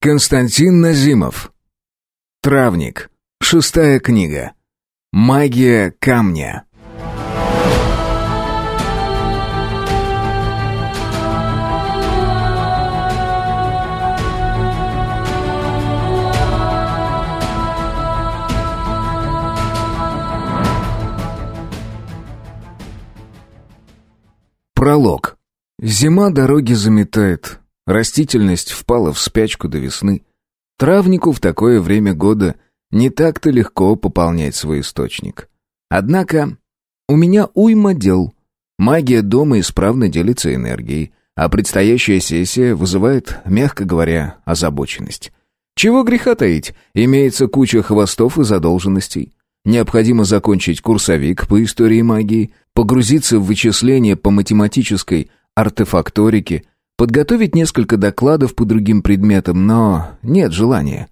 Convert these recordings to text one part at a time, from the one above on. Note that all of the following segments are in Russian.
Константин Назимов. Травник. Шестая книга. Магия камня. Пролог. Зима дороги заметает. Растительность впала в спячку до весны. Травнику в такое время года не так-то легко пополнять свой источник. Однако у меня уйма дел. Магия дома исправно делится энергией, а предстоящая сессия вызывает, мягко говоря, озабоченность. Чего греха таить, имеется куча хвостов и задолженностей. Необходимо закончить курсовик по истории магии, погрузиться в вычисления по математической артефакторике, подготовить несколько докладов по другим предметам, но нет желания.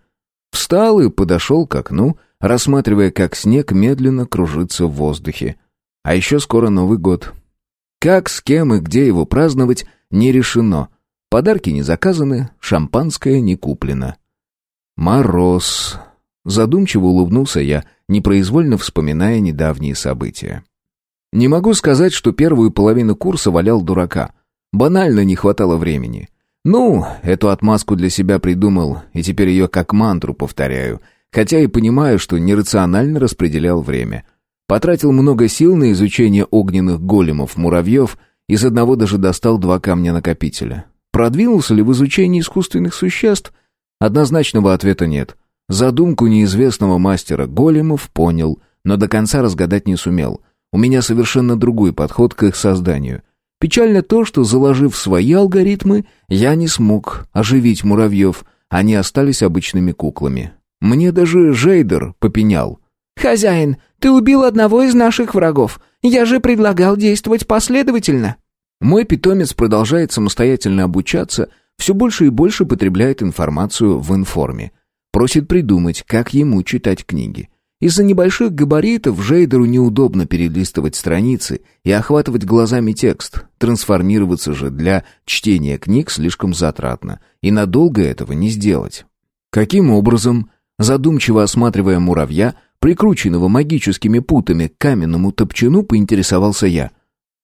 Встал и подошел к окну, рассматривая, как снег медленно кружится в воздухе. А еще скоро Новый год. Как, с кем и где его праздновать, не решено. Подарки не заказаны, шампанское не куплено. Мороз. Задумчиво улыбнулся я, непроизвольно вспоминая недавние события. Не могу сказать, что первую половину курса валял дурака. Банально не хватало времени. Ну, эту отмазку для себя придумал, и теперь ее как мантру повторяю, хотя и понимаю, что нерационально распределял время. Потратил много сил на изучение огненных големов-муравьев, из одного даже достал два камня-накопителя. Продвинулся ли в изучении искусственных существ? Однозначного ответа нет. Задумку неизвестного мастера големов понял, но до конца разгадать не сумел. У меня совершенно другой подход к их созданию. Печально то, что, заложив свои алгоритмы, я не смог оживить муравьев, они остались обычными куклами. Мне даже Жейдер попенял. «Хозяин, ты убил одного из наших врагов. Я же предлагал действовать последовательно». Мой питомец продолжает самостоятельно обучаться, все больше и больше потребляет информацию в информе. Просит придумать, как ему читать книги. Из-за небольших габаритов Жейдеру неудобно перелистывать страницы и охватывать глазами текст. Трансформироваться же для чтения книг слишком затратно, и надолго этого не сделать. Каким образом, задумчиво осматривая муравья, прикрученного магическими путами к каменному топчану, поинтересовался я.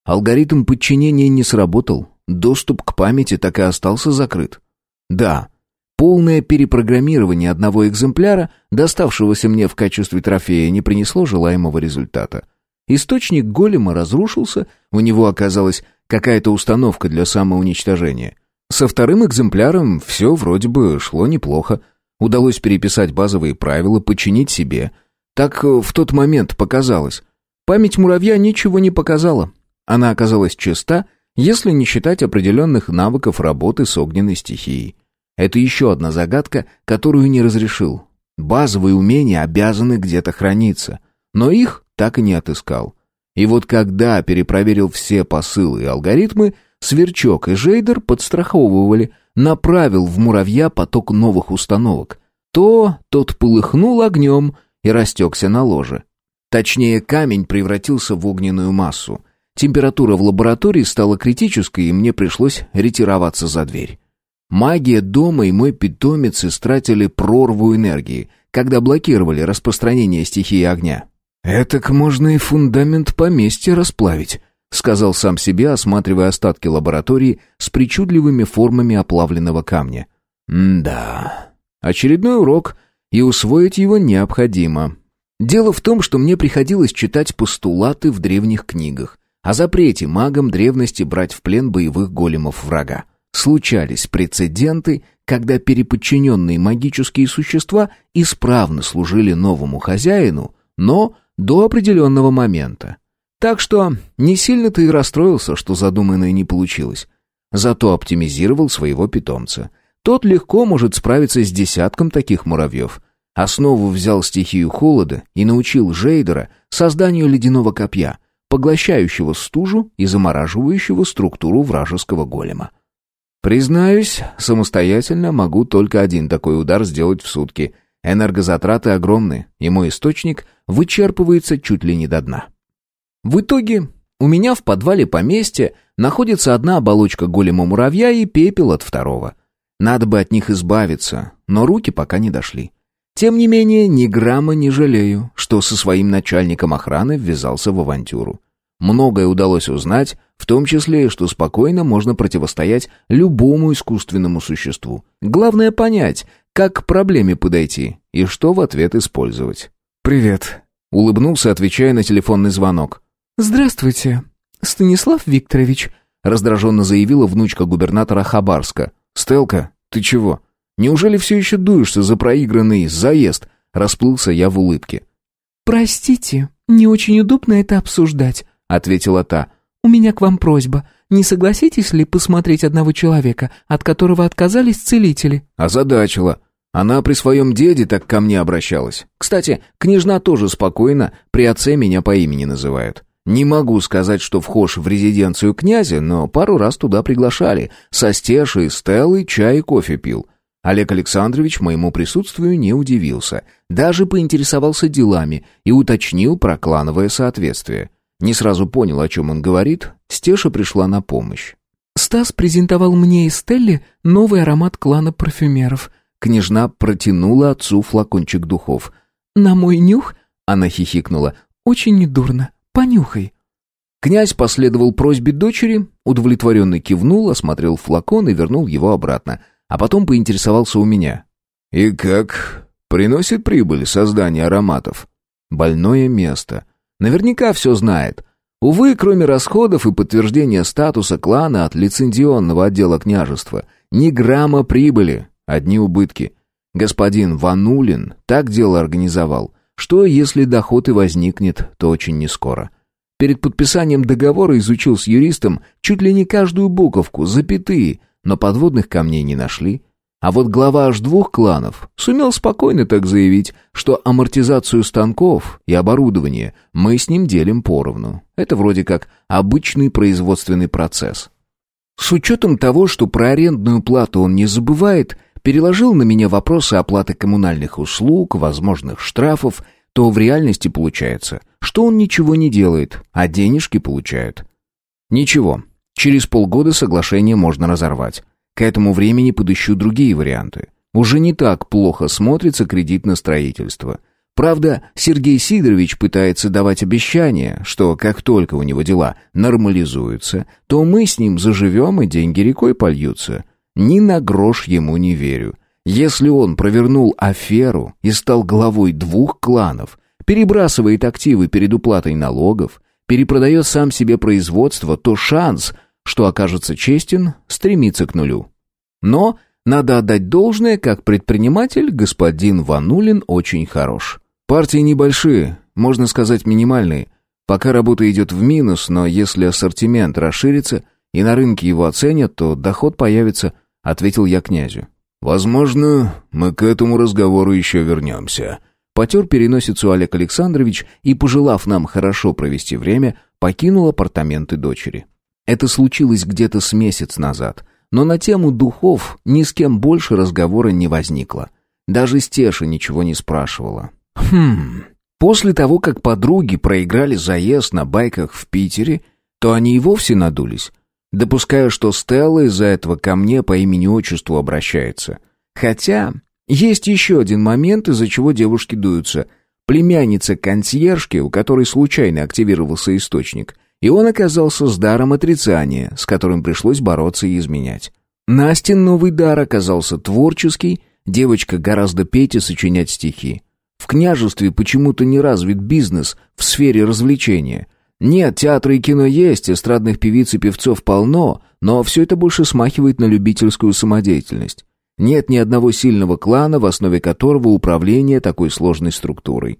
Алгоритм подчинения не сработал, доступ к памяти так и остался закрыт. Да, Полное перепрограммирование одного экземпляра, доставшегося мне в качестве трофея, не принесло желаемого результата. Источник голема разрушился, у него оказалась какая-то установка для самоуничтожения. Со вторым экземпляром все вроде бы шло неплохо. Удалось переписать базовые правила, подчинить себе. Так э, в тот момент показалось. Память муравья ничего не показала. Она оказалась чиста, если не считать определенных навыков работы с огненной стихией. Это еще одна загадка, которую не разрешил. Базовые умения обязаны где-то храниться, но их так и не отыскал. И вот когда перепроверил все посылы и алгоритмы, Сверчок и Жейдер подстраховывали, направил в муравья поток новых установок. То тот полыхнул огнем и растекся на ложе. Точнее, камень превратился в огненную массу. Температура в лаборатории стала критической, и мне пришлось ретироваться за дверь. Магия дома и мой питомец истратили прорву энергии, когда блокировали распространение стихии огня. «Этак можно и фундамент поместья расплавить», — сказал сам себе, осматривая остатки лаборатории с причудливыми формами оплавленного камня. «М-да. Очередной урок, и усвоить его необходимо. Дело в том, что мне приходилось читать постулаты в древних книгах о запрете магам древности брать в плен боевых големов врага. Случались прецеденты, когда переподчиненные магические существа исправно служили новому хозяину, но до определенного момента. Так что не сильно-то и расстроился, что задуманное не получилось. Зато оптимизировал своего питомца. Тот легко может справиться с десятком таких муравьев. Основу взял стихию холода и научил Жейдера созданию ледяного копья, поглощающего стужу и замораживающего структуру вражеского голема. Признаюсь, самостоятельно могу только один такой удар сделать в сутки. Энергозатраты огромны, и мой источник вычерпывается чуть ли не до дна. В итоге у меня в подвале поместья находится одна оболочка голема муравья и пепел от второго. Надо бы от них избавиться, но руки пока не дошли. Тем не менее, ни грамма не жалею, что со своим начальником охраны ввязался в авантюру. Многое удалось узнать, в том числе, что спокойно можно противостоять любому искусственному существу. Главное понять, как к проблеме подойти и что в ответ использовать. «Привет», — улыбнулся, отвечая на телефонный звонок. «Здравствуйте, Станислав Викторович», — раздраженно заявила внучка губернатора Хабарска. «Стелка, ты чего? Неужели все еще дуешься за проигранный заезд?» Расплылся я в улыбке. «Простите, не очень удобно это обсуждать», — ответила та. «У меня к вам просьба. Не согласитесь ли посмотреть одного человека, от которого отказались целители?» Озадачила. Она при своем деде так ко мне обращалась. Кстати, княжна тоже спокойно, при отце меня по имени называют. Не могу сказать, что вхож в резиденцию князя, но пару раз туда приглашали. Со Стешей, Стеллой чай и кофе пил. Олег Александрович моему присутствию не удивился. Даже поинтересовался делами и уточнил про клановое соответствие. Не сразу понял, о чем он говорит. Стеша пришла на помощь. «Стас презентовал мне и Стелле новый аромат клана парфюмеров». Княжна протянула отцу флакончик духов. «На мой нюх?» — она хихикнула. «Очень недурно. Понюхай». Князь последовал просьбе дочери, удовлетворенно кивнул, осмотрел флакон и вернул его обратно, а потом поинтересовался у меня. «И как? Приносит прибыль создание ароматов?» «Больное место. Наверняка все знает. Увы, кроме расходов и подтверждения статуса клана от лицензионного отдела княжества, ни грамма прибыли, одни убытки. Господин Ванулин так дело организовал, что если доход и возникнет, то очень нескоро. Перед подписанием договора изучил с юристом чуть ли не каждую буковку, запятые, но подводных камней не нашли. А вот глава аж двух кланов сумел спокойно так заявить, что амортизацию станков и оборудования мы с ним делим поровну. Это вроде как обычный производственный процесс. С учетом того, что про арендную плату он не забывает, переложил на меня вопросы оплаты коммунальных услуг, возможных штрафов, то в реальности получается, что он ничего не делает, а денежки получает. Ничего, через полгода соглашение можно разорвать. К этому времени подыщу другие варианты. Уже не так плохо смотрится кредит на строительство. Правда, Сергей Сидорович пытается давать обещание, что как только у него дела нормализуются, то мы с ним заживем и деньги рекой польются. Ни на грош ему не верю. Если он провернул аферу и стал главой двух кланов, перебрасывает активы перед уплатой налогов, перепродает сам себе производство, то шанс, что окажется честен, стремится к нулю. Но надо отдать должное, как предприниматель господин Ванулин очень хорош. Партии небольшие, можно сказать минимальные. Пока работа идет в минус, но если ассортимент расширится и на рынке его оценят, то доход появится, ответил я князю. Возможно, мы к этому разговору еще вернемся. Потер переносицу Олег Александрович и, пожелав нам хорошо провести время, покинул апартаменты дочери. Это случилось где-то с месяц назад, но на тему духов ни с кем больше разговора не возникло. Даже Стеша ничего не спрашивала. Хм... После того, как подруги проиграли заезд на байках в Питере, то они и вовсе надулись. Допускаю, что Стелла из-за этого ко мне по имени-отчеству обращается. Хотя есть еще один момент, из-за чего девушки дуются. Племянница консьержки, у которой случайно активировался источник, и он оказался с даром отрицания, с которым пришлось бороться и изменять. Настин новый дар оказался творческий, девочка гораздо петь и сочинять стихи. В княжестве почему-то не развит бизнес в сфере развлечения. Нет, театры и кино есть, эстрадных певиц и певцов полно, но все это больше смахивает на любительскую самодеятельность. Нет ни одного сильного клана, в основе которого управление такой сложной структурой.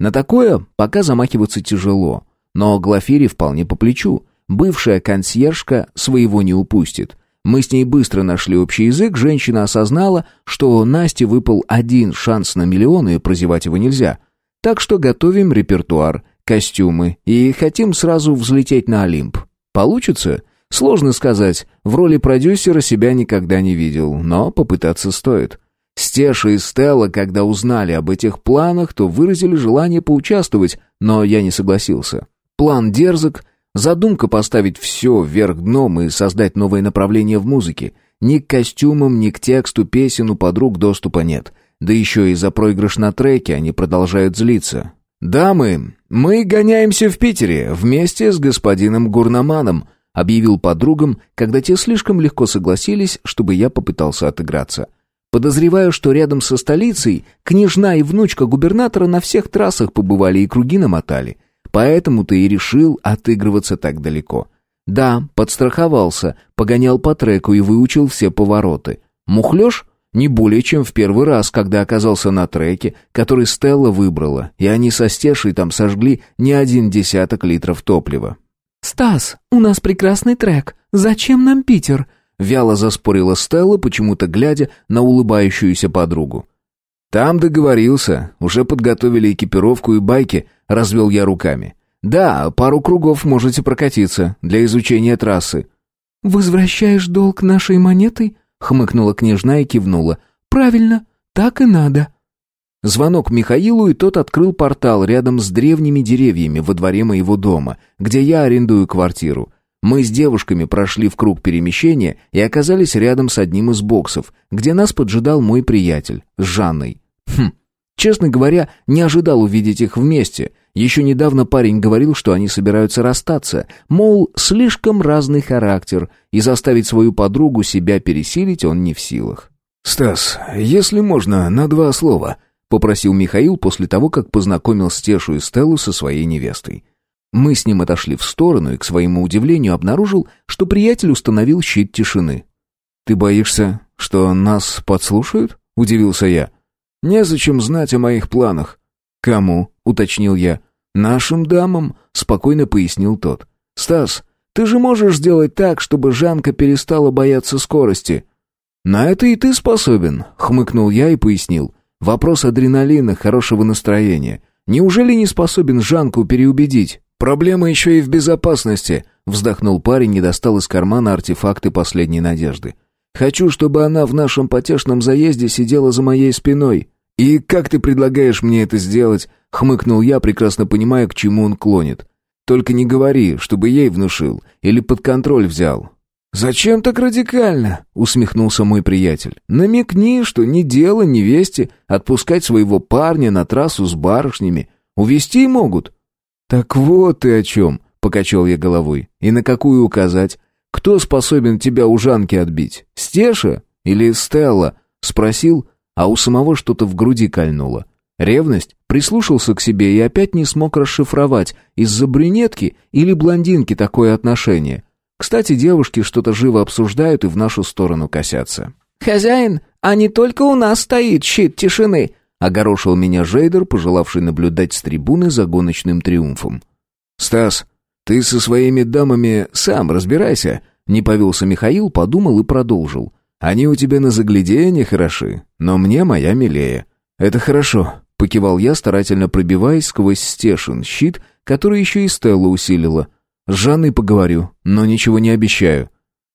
На такое пока замахиваться тяжело. Но Глафире вполне по плечу. Бывшая консьержка своего не упустит. Мы с ней быстро нашли общий язык, женщина осознала, что Насте выпал один шанс на миллион, и прозевать его нельзя. Так что готовим репертуар, костюмы и хотим сразу взлететь на Олимп. Получится? Сложно сказать. В роли продюсера себя никогда не видел, но попытаться стоит. Стеша и Стелла, когда узнали об этих планах, то выразили желание поучаствовать, но я не согласился. План дерзок, задумка поставить все вверх дном и создать новое направление в музыке. Ни к костюмам, ни к тексту песен у подруг доступа нет. Да еще и за проигрыш на треке они продолжают злиться. «Дамы, мы гоняемся в Питере вместе с господином Гурнаманом», объявил подругам, когда те слишком легко согласились, чтобы я попытался отыграться. Подозреваю, что рядом со столицей княжна и внучка губернатора на всех трассах побывали и круги намотали. Поэтому ты и решил отыгрываться так далеко. Да, подстраховался, погонял по треку и выучил все повороты. Мухлёж? Не более чем в первый раз, когда оказался на треке, который Стелла выбрала, и они со Стешей там сожгли не один десяток литров топлива. «Стас, у нас прекрасный трек. Зачем нам Питер?» Вяло заспорила Стелла, почему-то глядя на улыбающуюся подругу. «Там договорился. Уже подготовили экипировку и байки», — развел я руками. «Да, пару кругов можете прокатиться для изучения трассы». «Возвращаешь долг нашей монетой?» — хмыкнула княжна и кивнула. «Правильно, так и надо». Звонок Михаилу, и тот открыл портал рядом с древними деревьями во дворе моего дома, где я арендую квартиру. Мы с девушками прошли в круг перемещения и оказались рядом с одним из боксов, где нас поджидал мой приятель, с Жанной. Хм, честно говоря, не ожидал увидеть их вместе. Еще недавно парень говорил, что они собираются расстаться, мол, слишком разный характер, и заставить свою подругу себя пересилить он не в силах. «Стас, если можно, на два слова», попросил Михаил после того, как познакомил Стешу и Стеллу со своей невестой. Мы с ним отошли в сторону и, к своему удивлению, обнаружил, что приятель установил щит тишины. «Ты боишься, что нас подслушают?» — удивился я. «Незачем знать о моих планах». «Кому?» — уточнил я. «Нашим дамам», — спокойно пояснил тот. «Стас, ты же можешь сделать так, чтобы Жанка перестала бояться скорости». «На это и ты способен», — хмыкнул я и пояснил. Вопрос адреналина, хорошего настроения. Неужели не способен Жанку переубедить? Проблема еще и в безопасности, вздохнул парень и достал из кармана артефакты последней надежды. Хочу, чтобы она в нашем потешном заезде сидела за моей спиной. И как ты предлагаешь мне это сделать? хмыкнул я, прекрасно понимая, к чему он клонит. Только не говори, чтобы ей внушил или под контроль взял. «Зачем так радикально?» — усмехнулся мой приятель. «Намекни, что не дело невесте отпускать своего парня на трассу с барышнями. Увести могут». «Так вот ты о чем», — покачал я головой. «И на какую указать? Кто способен тебя у Жанки отбить? Стеша или Стелла?» — спросил, а у самого что-то в груди кольнуло. Ревность прислушался к себе и опять не смог расшифровать, из-за брюнетки или блондинки такое отношение — кстати, девушки что-то живо обсуждают и в нашу сторону косятся. «Хозяин, а не только у нас стоит щит тишины», — огорошил меня Жейдер, пожелавший наблюдать с трибуны за гоночным триумфом. «Стас, ты со своими дамами сам разбирайся», — не повелся Михаил, подумал и продолжил. «Они у тебя на загляденье хороши, но мне моя милее». «Это хорошо», — покивал я, старательно пробиваясь сквозь стешин щит, который еще и Стелла усилила — с Жанной поговорю, но ничего не обещаю».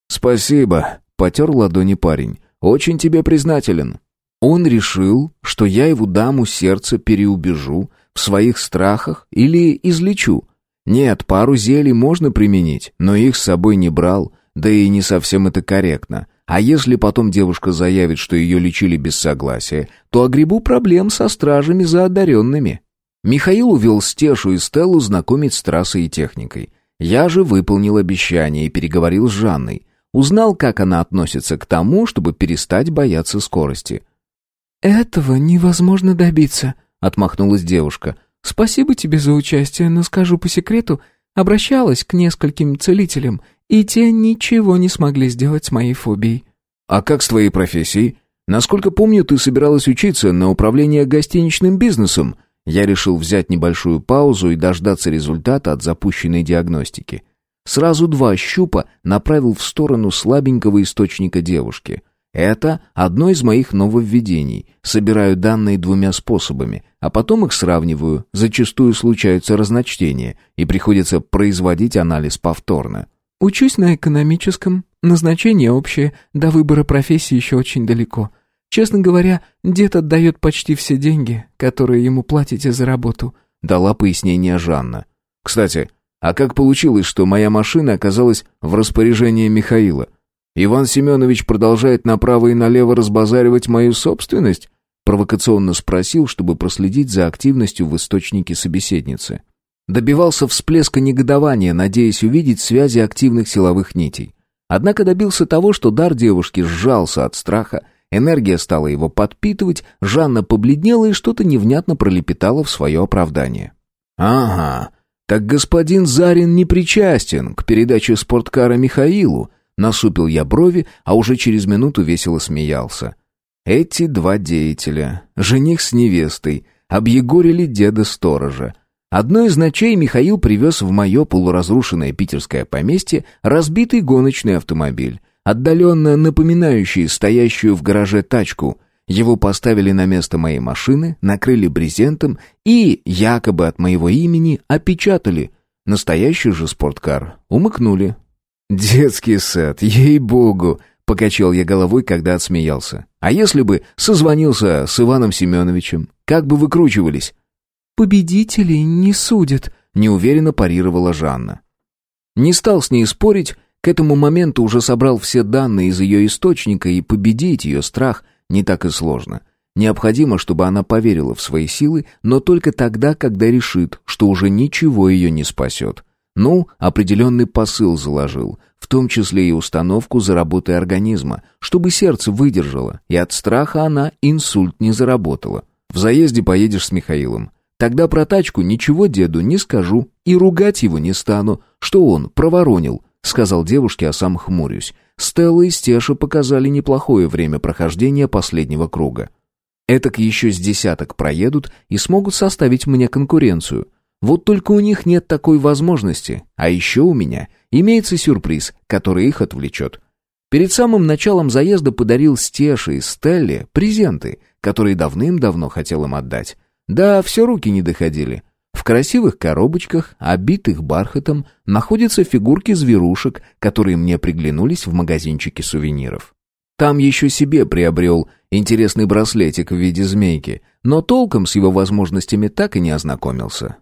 «Спасибо», — потер ладони парень. «Очень тебе признателен». Он решил, что я его даму сердце переубежу в своих страхах или излечу. Нет, пару зелий можно применить, но их с собой не брал, да и не совсем это корректно. А если потом девушка заявит, что ее лечили без согласия, то огребу проблем со стражами за одаренными. Михаил увел Стешу и Стеллу знакомить с трассой и техникой. Я же выполнил обещание и переговорил с Жанной. Узнал, как она относится к тому, чтобы перестать бояться скорости. «Этого невозможно добиться», — отмахнулась девушка. «Спасибо тебе за участие, но скажу по секрету, обращалась к нескольким целителям, и те ничего не смогли сделать с моей фобией». «А как с твоей профессией? Насколько помню, ты собиралась учиться на управление гостиничным бизнесом», я решил взять небольшую паузу и дождаться результата от запущенной диагностики. Сразу два щупа направил в сторону слабенького источника девушки. Это одно из моих нововведений. Собираю данные двумя способами, а потом их сравниваю. Зачастую случаются разночтения, и приходится производить анализ повторно. «Учусь на экономическом. Назначение общее. До выбора профессии еще очень далеко. Честно говоря, дед отдает почти все деньги, которые ему платите за работу», — дала пояснение Жанна. «Кстати, а как получилось, что моя машина оказалась в распоряжении Михаила? Иван Семенович продолжает направо и налево разбазаривать мою собственность? Провокационно спросил, чтобы проследить за активностью в источнике собеседницы. Добивался всплеска негодования, надеясь увидеть связи активных силовых нитей. Однако добился того, что дар девушки сжался от страха, энергия стала его подпитывать, Жанна побледнела и что-то невнятно пролепетала в свое оправдание. «Ага, так господин Зарин не причастен к передаче спорткара Михаилу», насупил я брови, а уже через минуту весело смеялся. Эти два деятеля, жених с невестой, объегорили деда-сторожа. Одной из ночей Михаил привез в мое полуразрушенное питерское поместье разбитый гоночный автомобиль, отдаленно напоминающий стоящую в гараже тачку. Его поставили на место моей машины, накрыли брезентом и, якобы от моего имени, опечатали. Настоящий же спорткар умыкнули. «Детский сад, ей-богу!» Покачал я головой, когда отсмеялся. А если бы созвонился с Иваном Семеновичем? Как бы выкручивались? «Победителей не судят», — неуверенно парировала Жанна. Не стал с ней спорить, к этому моменту уже собрал все данные из ее источника, и победить ее страх не так и сложно. Необходимо, чтобы она поверила в свои силы, но только тогда, когда решит, что уже ничего ее не спасет. Ну, определенный посыл заложил, в том числе и установку за работой организма, чтобы сердце выдержало, и от страха она инсульт не заработала. В заезде поедешь с Михаилом. Тогда про тачку ничего деду не скажу и ругать его не стану, что он проворонил, сказал девушке, а сам хмурюсь. Стелла и Стеша показали неплохое время прохождения последнего круга. Этак еще с десяток проедут и смогут составить мне конкуренцию. Вот только у них нет такой возможности, а еще у меня имеется сюрприз, который их отвлечет. Перед самым началом заезда подарил Стеше и Стелле презенты, которые давным-давно хотел им отдать. Да, все руки не доходили. В красивых коробочках, обитых бархатом, находятся фигурки зверушек, которые мне приглянулись в магазинчике сувениров. Там еще себе приобрел интересный браслетик в виде змейки, но толком с его возможностями так и не ознакомился.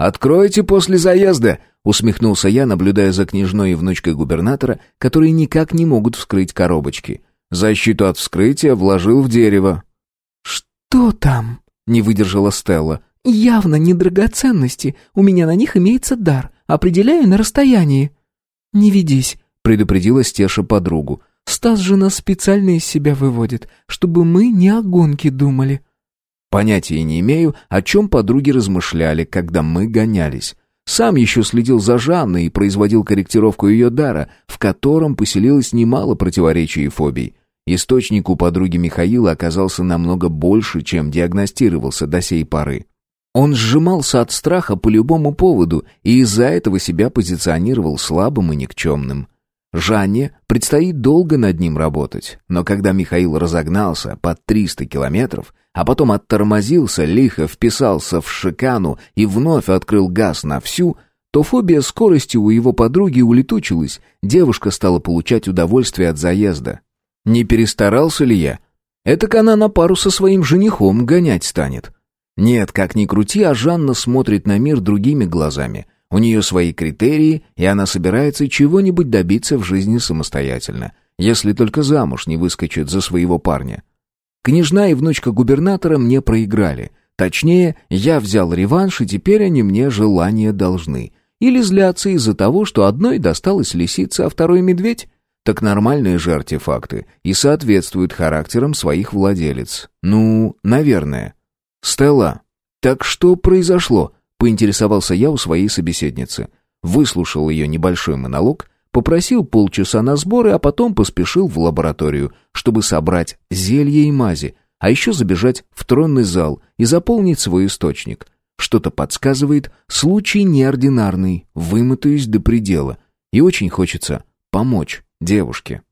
«Откройте после заезда!» — усмехнулся я, наблюдая за княжной и внучкой губернатора, которые никак не могут вскрыть коробочки. Защиту от вскрытия вложил в дерево. «Что там?» — не выдержала Стелла. «Явно не драгоценности. У меня на них имеется дар. Определяю на расстоянии». «Не ведись», — предупредила Стеша подругу. «Стас же нас специально из себя выводит, чтобы мы не о гонке думали». Понятия не имею, о чем подруги размышляли, когда мы гонялись. Сам еще следил за Жанной и производил корректировку ее дара, в котором поселилось немало противоречий и фобий. Источник у подруги Михаила оказался намного больше, чем диагностировался до сей поры. Он сжимался от страха по любому поводу и из-за этого себя позиционировал слабым и никчемным. Жанне предстоит долго над ним работать, но когда Михаил разогнался под 300 километров, а потом оттормозился, лихо вписался в шикану и вновь открыл газ на всю, то фобия скорости у его подруги улетучилась, девушка стала получать удовольствие от заезда. Не перестарался ли я? Этак она на пару со своим женихом гонять станет. Нет, как ни крути, а Жанна смотрит на мир другими глазами. У нее свои критерии, и она собирается чего-нибудь добиться в жизни самостоятельно, если только замуж не выскочит за своего парня. Княжна и внучка губернатора мне проиграли. Точнее, я взял реванш, и теперь они мне желание должны. Или злятся из-за того, что одной досталась лисица, а второй медведь? Так нормальные же артефакты и соответствуют характерам своих владелец. Ну, наверное. Стелла, так что произошло? Поинтересовался я у своей собеседницы. Выслушал ее небольшой монолог, Попросил полчаса на сборы, а потом поспешил в лабораторию, чтобы собрать зелье и мази, а еще забежать в тронный зал и заполнить свой источник. Что-то подсказывает, случай неординарный, вымотаюсь до предела, и очень хочется помочь девушке.